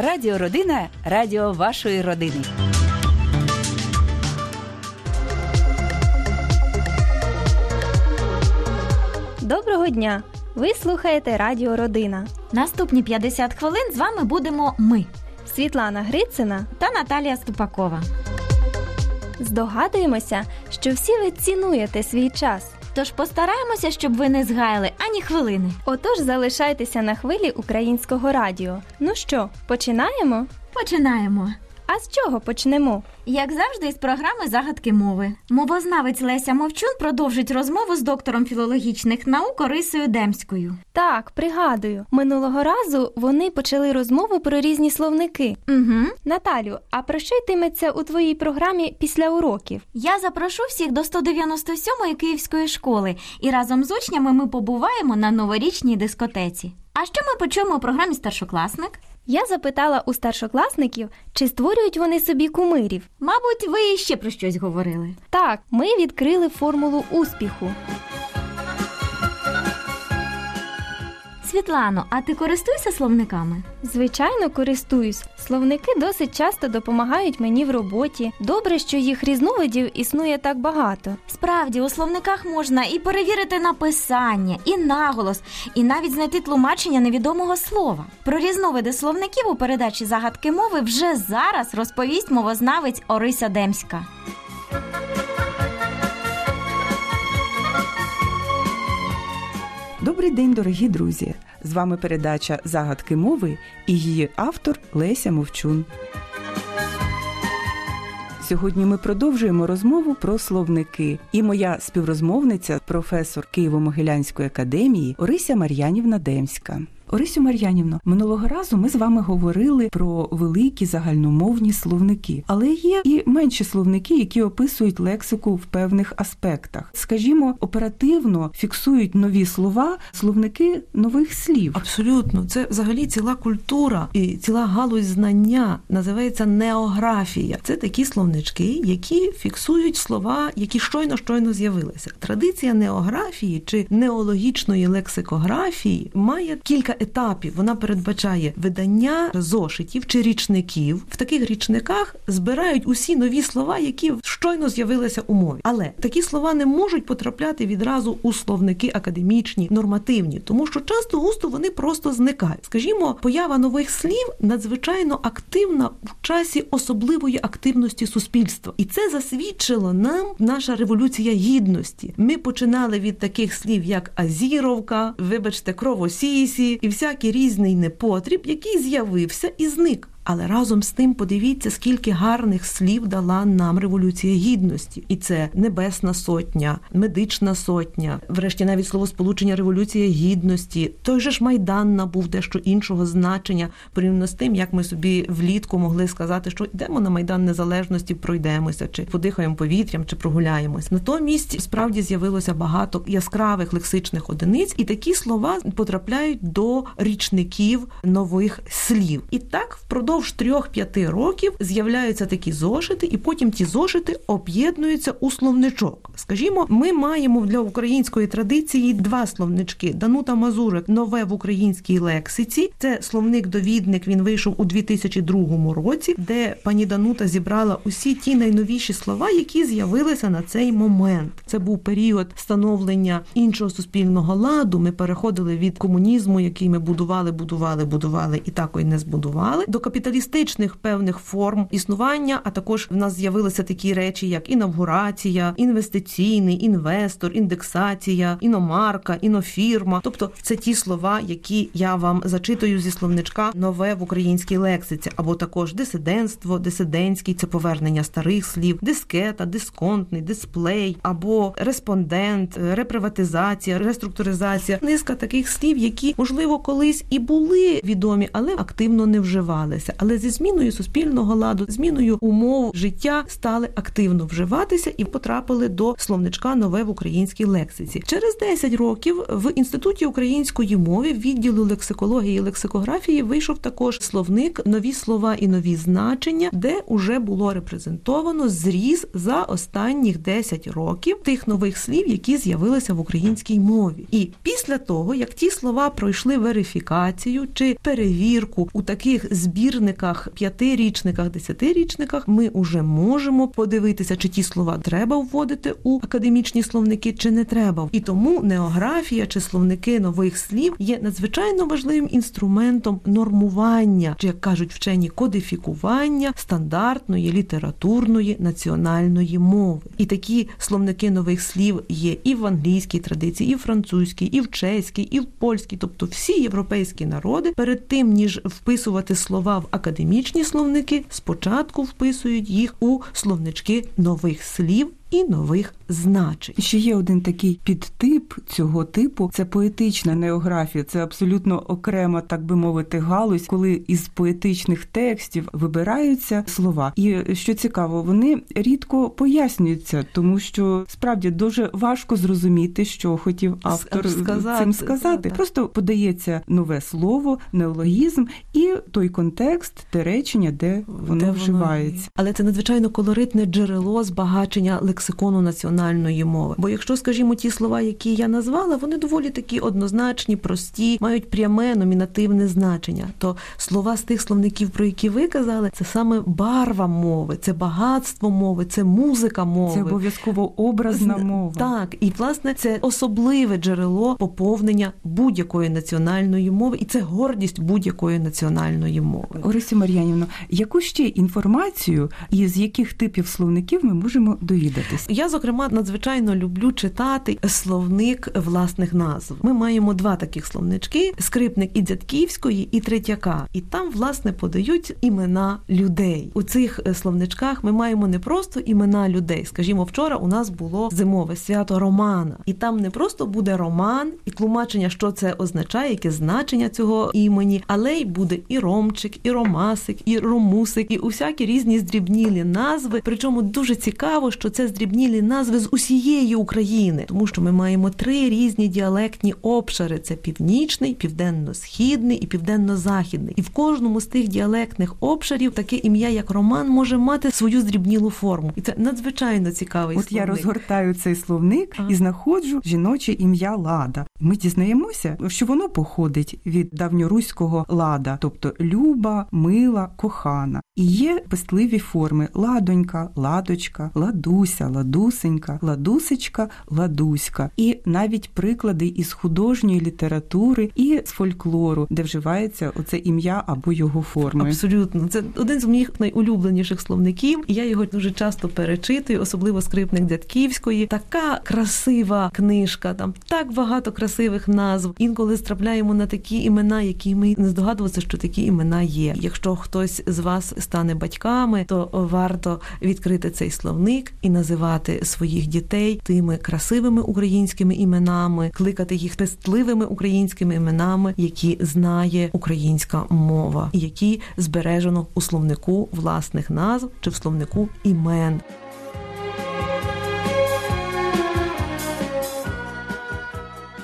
Радіо Родина радіо вашої родини. Доброго дня! Ви слухаєте Радіо Родина. Наступні 50 хвилин з вами будемо ми Світлана Грицина. та Наталія Ступакова. Здогадуємося, що всі ви цінуєте свій час. Тож постараємося, щоб ви не згаяли ані хвилини. Отож, залишайтеся на хвилі українського радіо. Ну що, починаємо? Починаємо. А з чого почнемо? Як завжди, з програми загадки мови. Мовознавець Леся Мовчун продовжить розмову з доктором філологічних наук Орисою Демською. Так, пригадую, минулого разу вони почали розмову про різні словники. Угу. Наталю, а про що йтиметься у твоїй програмі після уроків? Я запрошу всіх до 197-ї київської школи, і разом з учнями ми побуваємо на новорічній дискотеці. А що ми почуємо у програмі Старшокласник? Я запитала у старшокласників, чи створюють вони собі кумирів. Мабуть, ви ще про щось говорили. Так, ми відкрили формулу успіху. Світлано, а ти користуєшся словниками? Звичайно, користуюсь. Словники досить часто допомагають мені в роботі. Добре, що їх різновидів існує так багато. Справді, у словниках можна і перевірити написання, і наголос, і навіть знайти тлумачення невідомого слова. Про різновиди словників у передачі загадки мови вже зараз розповість мовознавець Орися Демська. Добрий день, дорогі друзі! З вами передача Загадки мови і її автор Леся Мовчун. Сьогодні ми продовжуємо розмову про словники. І моя співрозмовниця, професор Києво-Могилянської академії Орися Мар'янівна Демська. Орисю Мар'янівно, минулого разу ми з вами говорили про великі загальномовні словники, але є і менші словники, які описують лексику в певних аспектах. Скажімо, оперативно фіксують нові слова, словники нових слів. Абсолютно, це взагалі ціла культура і ціла галузь знання називається неографія. Це такі словнички, які фіксують слова, які щойно щойно з'явилися. Традиція неографії чи неологічної лексикографії має кілька етапів. Вона передбачає видання зошитів чи річників. В таких річниках збирають усі нові слова, які щойно з'явилися у мові. Але такі слова не можуть потрапляти відразу у словники академічні, нормативні, тому що часто густо вони просто зникають. Скажімо, поява нових слів надзвичайно активна в часі особливої активності суспільства, і це засвідчило нам наша революція гідності. Ми починали від таких слів, як азіровка, вибачте, кровосісі і всякий різний непотріб, який з'явився і зник. Але разом з тим подивіться, скільки гарних слів дала нам революція гідності, і це небесна сотня, медична сотня, врешті навіть словосполучення революція гідності. Той же ж майдан набув дещо іншого значення порівняно з тим, як ми собі влітку могли сказати, що йдемо на майдан незалежності, пройдемося, чи подихаємо повітрям, чи прогуляємось. Натомість справді з'явилося багато яскравих лексичних одиниць, і такі слова потрапляють до річників нових слів. І так впродовж впродовж трьох-п'яти років з'являються такі зошити, і потім ті зошити об'єднуються у словничок. Скажімо, ми маємо для української традиції два словнички: Данута Мазурик нове в українській лексиці. Це словник-довідник. Він вийшов у 2002 році, де пані Данута зібрала усі ті найновіші слова, які з'явилися на цей момент. Це був період становлення іншого суспільного ладу. Ми переходили від комунізму, який ми будували, будували, будували і так і не збудували, до капіталістичних певних форм існування. А також в нас з'явилися такі речі, як інавгурація, інвестиційний, інвестор, індексація, іномарка, інофірма. Тобто це ті слова, які я вам зачитую зі словничка нове в українській лексиці, або також дисидентство, дисидентський це повернення старих слів, дискета, дисконтний, дисплей, або респондент, реприватизація, реструктуризація. Низка таких слів, які можливо колись і були відомі, але активно не вживалися. Але зі зміною суспільного ладу, зміною умов життя стали активно вживатися і потрапили до словничка нове в українській лексиці. Через 10 років в інституті української мови відділу лексикології і лексикографії вийшов також словник нові слова і нові значення, де уже було репрезентовано зріз за останніх 10 років тих нових слів, які з'явилися в українській мові. І після того, як ті слова пройшли верифікацію чи перевірку у таких збірних підручниках, п'ятирічниках, десятирічниках ми вже можемо подивитися, чи ті слова треба вводити у академічні словники, чи не треба. І тому неографія чи словники нових слів є надзвичайно важливим інструментом нормування, чи як кажуть вчені кодифікування стандартної літературної національної мови. І такі словники нових слів є і в англійській традиції, і в французькій, і в чеській, і в польській, тобто всі європейські народи перед тим ніж вписувати слова в академічні словники, спочатку вписують їх у словнички нових слів і нових значень. Ще є один такий підтип цього типу це поетична неографія. Це абсолютно окрема, так би мовити, галузь, коли із поетичних текстів вибираються слова. І що цікаво, вони рідко пояснюються, тому що справді дуже важко зрозуміти, що хотів автор Сказати, цим сказати. так. Просто подається нове слово, неологізм і той контекст, те речення, де воно Де вживається. Але це надзвичайно колоритне джерело збагачення лексикону національної мови. Бо якщо, скажімо, ті слова, які я назвала, вони доволі такі однозначні, прості, мають пряме номінативне значення. То слова з тих словників, про які ви казали, це саме барва мови, це багатство мови, це музика мови. Це обов'язково образна мова. Так, і власне це особливе джерело поповнення будь-якої національної мови, і це гордість будь-якої національної мови. Орисі Мар'янівно, яку ще інформацію і з яких типів словників ми можемо довідатись? Я, зокрема, надзвичайно люблю читати словник власних назв. Ми маємо два таких словнички: скрипник і Дзятківської, і Третяка. І там, власне, подають імена людей. У цих е, словничках ми маємо не просто імена людей. Скажімо, вчора у нас було зимове свято Романа, і там не просто буде роман і тлумачення, що це означає, яке значення цього імені, але й буде і Ромчик, і Ромасик, і Ромусик, і усякі різні здрібнілі назви. Причому дуже цікаво, що це здрібнілі назви з усієї України, тому що ми маємо три різні діалектні обшари: це північний, південно-східний і південно-західний. І в кожному з тих діалектних обшарів таке ім'я, як Роман, може мати свою здрібнілу форму, і це надзвичайно цікавий От я розгортаю цей словник Ага. і знаходжу жіноче ім'я Лада. Ми дізнаємося, що воно походить від давньоруського лада, тобто люба, мила, кохана. І є пестливі форми: ладонька, ладочка, ладуся, ладусенька, ладусечка, ладуська. І навіть приклади із художньої літератури і з фольклору, де вживається оце ім'я або його форми. Абсолютно, це один з моїх найулюбленіших словників. Я його дуже часто перечитую, особливо скрипник Дядківської. Така красива книжка, там так багато красивих назв. Інколи страпляємо на такі імена, які ми не здогадувалися, що такі імена є. Якщо хтось з вас стане батьками, то варто відкрити цей словник і називати своїх дітей тими красивими українськими іменами, кликати їх пестливими українськими іменами, які знає українська мова, які збережено у словнику власних назв чи в словнику імен.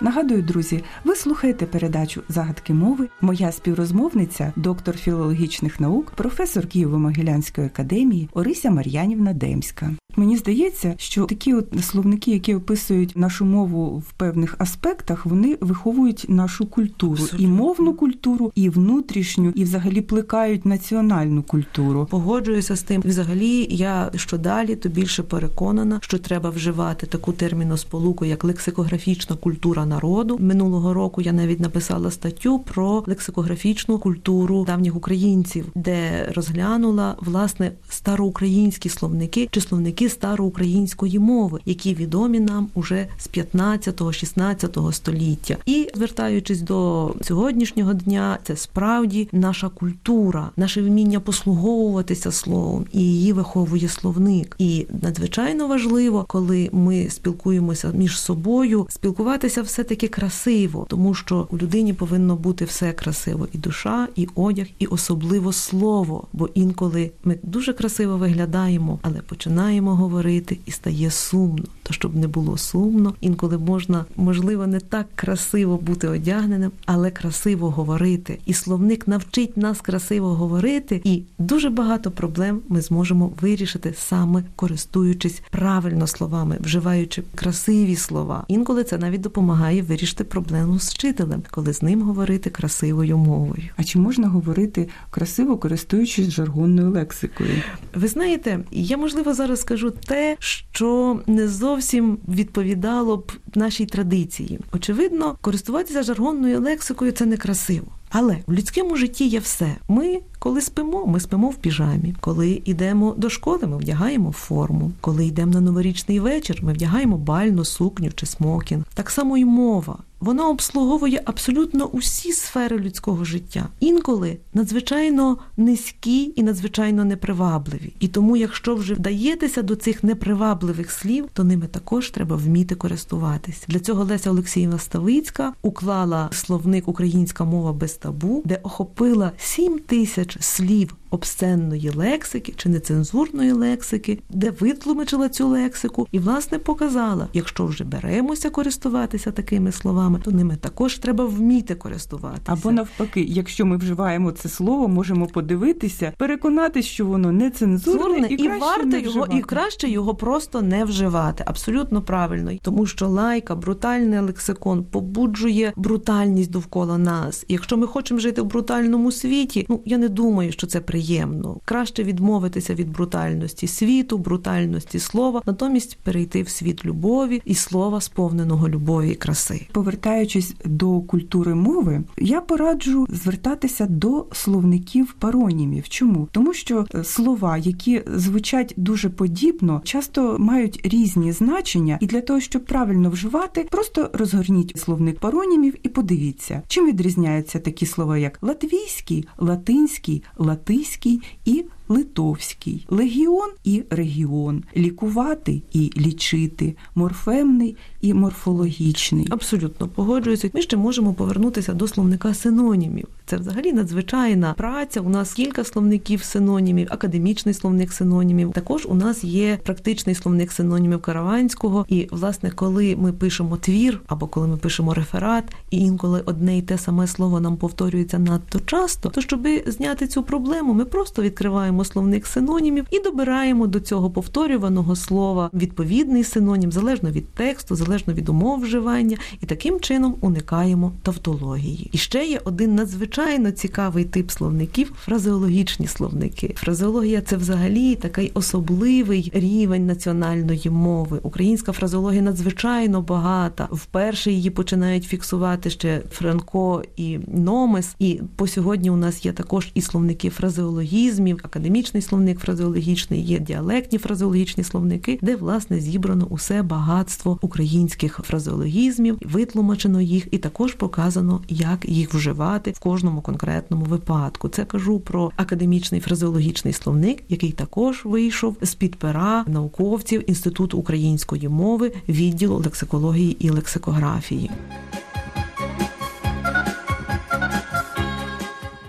Нагадую, друзі, ви слухаєте передачу Загадки мови. Моя співрозмовниця, доктор філологічних наук, професор Києво-Могилянської академії Орися Мар'янівна Демська. Мені здається, що такі от словники, які описують нашу мову в певних аспектах, вони виховують нашу культуру Абсолютно. і мовну культуру, і внутрішню, і взагалі плекають національну культуру. Погоджуюся з тим. Взагалі, я що далі, то більше переконана, що треба вживати таку терміносполуку, як лексикографічна культура народу. Минулого року я навіть написала статтю про лексикографічну культуру давніх українців, де розглянула власне староукраїнські словники чи словники староукраїнської мови, які відомі нам уже з 15-16 століття. І звертаючись до сьогоднішнього дня, це справді наша культура, наше вміння послуговуватися словом, і її виховує словник. І надзвичайно важливо, коли ми спілкуємося між собою, спілкуватися все таки красиво, тому що у людині повинно бути все красиво: і душа, і одяг, і особливо слово. Бо інколи ми дуже красиво виглядаємо, але починаємо говорити і стає сумно. То щоб не було сумно, інколи можна, можливо, не так красиво бути одягненим, але красиво говорити. І словник навчить нас красиво говорити, і дуже багато проблем ми зможемо вирішити саме користуючись правильно словами, вживаючи красиві слова. Інколи це навіть допомагає вирішити проблему з вчителем, коли з ним говорити красивою мовою. А чи можна говорити красиво, користуючись жаргонною лексикою? Ви знаєте, я можливо зараз скажу те, що не зовсім відповідало б нашій традиції. Очевидно, користуватися жаргонною лексикою це некрасиво. Але в людському житті є все. Ми, коли спимо, ми спимо в піжамі. Коли йдемо до школи, ми вдягаємо форму. Коли йдемо на новорічний вечір, ми вдягаємо бальну сукню чи смокінг. Так само і мова. Вона обслуговує абсолютно усі сфери людського життя, інколи надзвичайно низькі і надзвичайно непривабливі. І тому, якщо вже вдаєтеся до цих непривабливих слів, то ними також треба вміти користуватись. Для цього Леся Олексіївна Ставицька уклала словник Українська мова без табу, де охопила 7 тисяч слів обсценної лексики чи нецензурної лексики, де витлумачила цю лексику і, власне, показала, якщо вже беремося користуватися такими словами, то ними також треба вміти користуватися. Або навпаки, якщо ми вживаємо це слово, можемо подивитися, переконатись, що воно нецензурне і, і варто не його, і краще його просто не вживати. Абсолютно правильно, тому що лайка, брутальний лексикон побуджує брутальність довкола нас. І якщо ми хочемо жити в брутальному світі, ну я не думаю, що це приємно. Краще відмовитися від брутальності світу, брутальності слова, натомість перейти в світ любові і слова, сповненого любові і краси. Повертаючись до культури мови, я пораджу звертатися до словників паронімів. Чому? Тому що е, слова, які звучать дуже подібно, часто мають різні значення, і для того, щоб правильно вживати, просто розгорніть словник паронімів і подивіться, чим відрізняються такі слова, як латвійський, латинський, латиський і литовський, легіон і регіон, лікувати і лічити, морфемний і морфологічний. Абсолютно погоджуюся. Ми ще можемо повернутися до словника синонімів. Це взагалі надзвичайна праця. У нас кілька словників синонімів, академічний словник синонімів. Також у нас є практичний словник синонімів Караванського. І, власне, коли ми пишемо твір або коли ми пишемо реферат, і інколи одне й те саме слово нам повторюється надто часто, то щоб зняти цю проблему, ми просто відкриваємо словник синонімів і добираємо до цього повторюваного слова відповідний синонім, залежно від тексту, залежно від умов вживання, і таким чином уникаємо тавтології. І ще є один надзвичайно цікавий тип словників фразеологічні словники. Фразеологія це взагалі такий особливий рівень національної мови. Українська фразеологія надзвичайно багата. Вперше її починають фіксувати ще Франко і Номес. І по сьогодні у нас є також і словники фразеологізмів, академічний словник фразеологічний, є діалектні фразеологічні словники, де власне зібрано усе багатство українських фразеологізмів, витлумачено їх, і також показано, як їх вживати в кожному конкретному випадку. Це кажу про академічний фразеологічний словник, який також вийшов з під пера науковців Інституту української мови, відділу лексикології і лексикографії.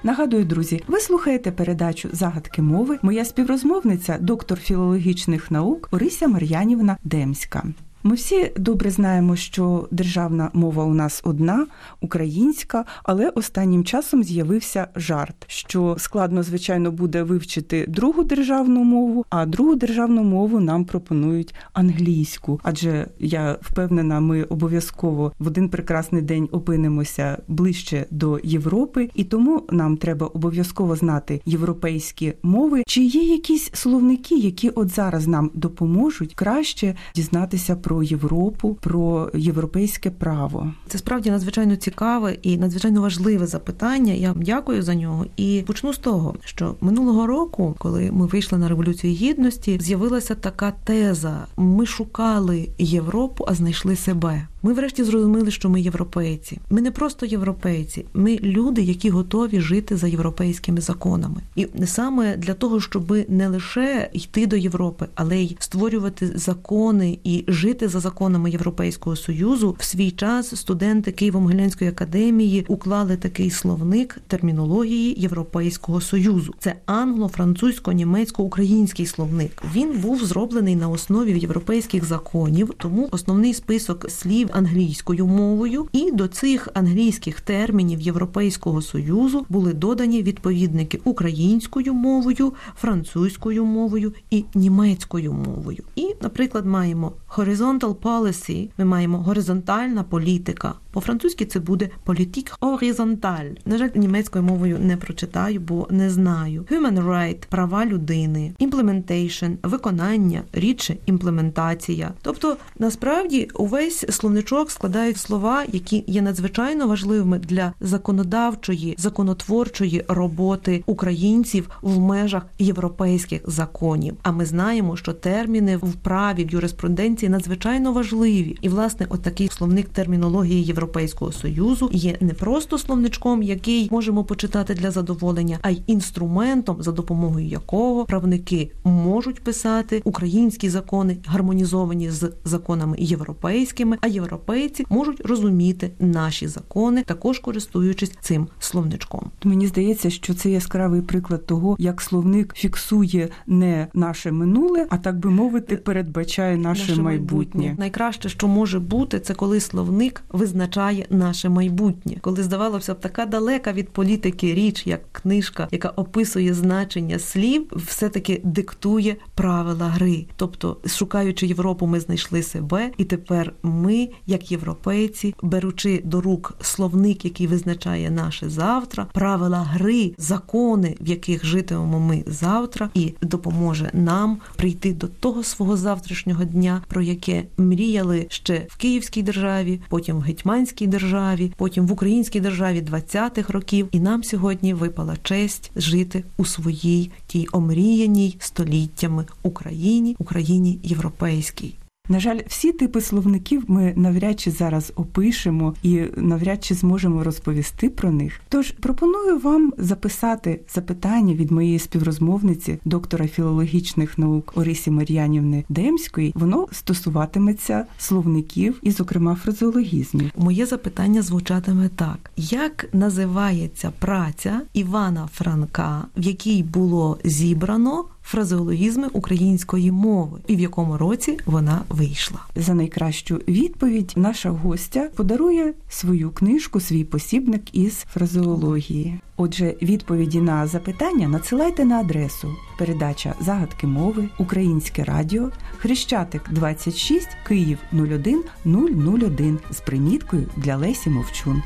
Нагадую, друзі, ви слухаєте передачу Загадки мови. Моя співрозмовниця, доктор філологічних наук Орися Мар'янівна Демська. Ми всі добре знаємо, що державна мова у нас одна, українська, але останнім часом з'явився жарт, що складно, звичайно, буде вивчити другу державну мову, а другу державну мову нам пропонують англійську. Адже я впевнена, ми обов'язково в один прекрасний день опинимося ближче до Європи, і тому нам треба обов'язково знати європейські мови. Чи є якісь словники, які от зараз нам допоможуть краще дізнатися про Європу, про європейське право. Це справді надзвичайно цікаве і надзвичайно важливе запитання. Я дякую за нього. І почну з того, що минулого року, коли ми вийшли на революцію гідності, з'явилася така теза: ми шукали Європу, а знайшли себе. Ми, врешті, зрозуміли, що ми європейці. Ми не просто європейці, ми люди, які готові жити за європейськими законами. І саме для того, щоб не лише йти до Європи, але й створювати закони і жити за законами Європейського союзу в свій час студенти Києво-Могилянської академії уклали такий словник термінології Європейського союзу. Це англо-французько-німецько-український словник. Він був зроблений на основі європейських законів, тому основний список слів англійською мовою, і до цих англійських термінів Європейського союзу були додані відповідники українською мовою, французькою мовою і німецькою мовою. І, наприклад, маємо horizontal policy, ми маємо горизонтальна політика. По-французьки це буде політик horizontal. На жаль, німецькою мовою не прочитаю, бо не знаю. Human right – права людини, implementation – виконання, рідше імплементація. Тобто, насправді, увесь словничок складають слова, які є надзвичайно важливими для законодавчої, законотворчої роботи українців в межах європейських законів. А ми знаємо, що терміни в праві в юриспруденції надзвичайно важливі, і власне, от такий словник термінології Європейського союзу є не просто словничком, який можемо почитати для задоволення, а й інструментом, за допомогою якого правники можуть писати українські закони, гармонізовані з законами європейськими, а європейці можуть розуміти наші закони, також користуючись цим словничком. Мені здається, що це яскравий приклад того, як словник фіксує не наше минуле, а так би мовити, передбачає наше, Наше майбутнє. Найкраще, що може бути, це коли словник визначає наше майбутнє, коли здавалося б така далека від політики річ, як книжка, яка описує значення слів, все-таки диктує правила гри. Тобто, шукаючи Європу, ми знайшли себе, і тепер ми, як європейці, беручи до рук словник, який визначає наше завтра, правила гри, закони, в яких житимемо ми завтра, і допоможе нам прийти до того свого завтрашнього дня, про яке мріяли ще в Київській державі, потім в Гетьманській державі, потім в Українській державі 20-х років. І нам сьогодні випала честь жити у своїй тій омріяній століттями Україні, Україні європейській. На жаль, всі типи словників ми навряд чи зараз опишемо і навряд чи зможемо розповісти про них. Тож пропоную вам записати запитання від моєї співрозмовниці, доктора філологічних наук Орисі Мар'янівни Демської. Воно стосуватиметься словників і, зокрема, фразеологізмів. Моє запитання звучатиме так: як називається праця Івана Франка, в якій було зібрано фразеологізми української мови, і в якому році вона вийшла? За найкращу відповідь наша гостя подарує свою книжку, свій посібник із фразеології. Отже, відповіді на запитання надсилайте на адресу передача загадки мови, Українське радіо, Хрещатик 26, Київ 01 001 з приміткою для Лесі Мовчун.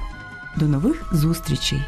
До нових зустрічей!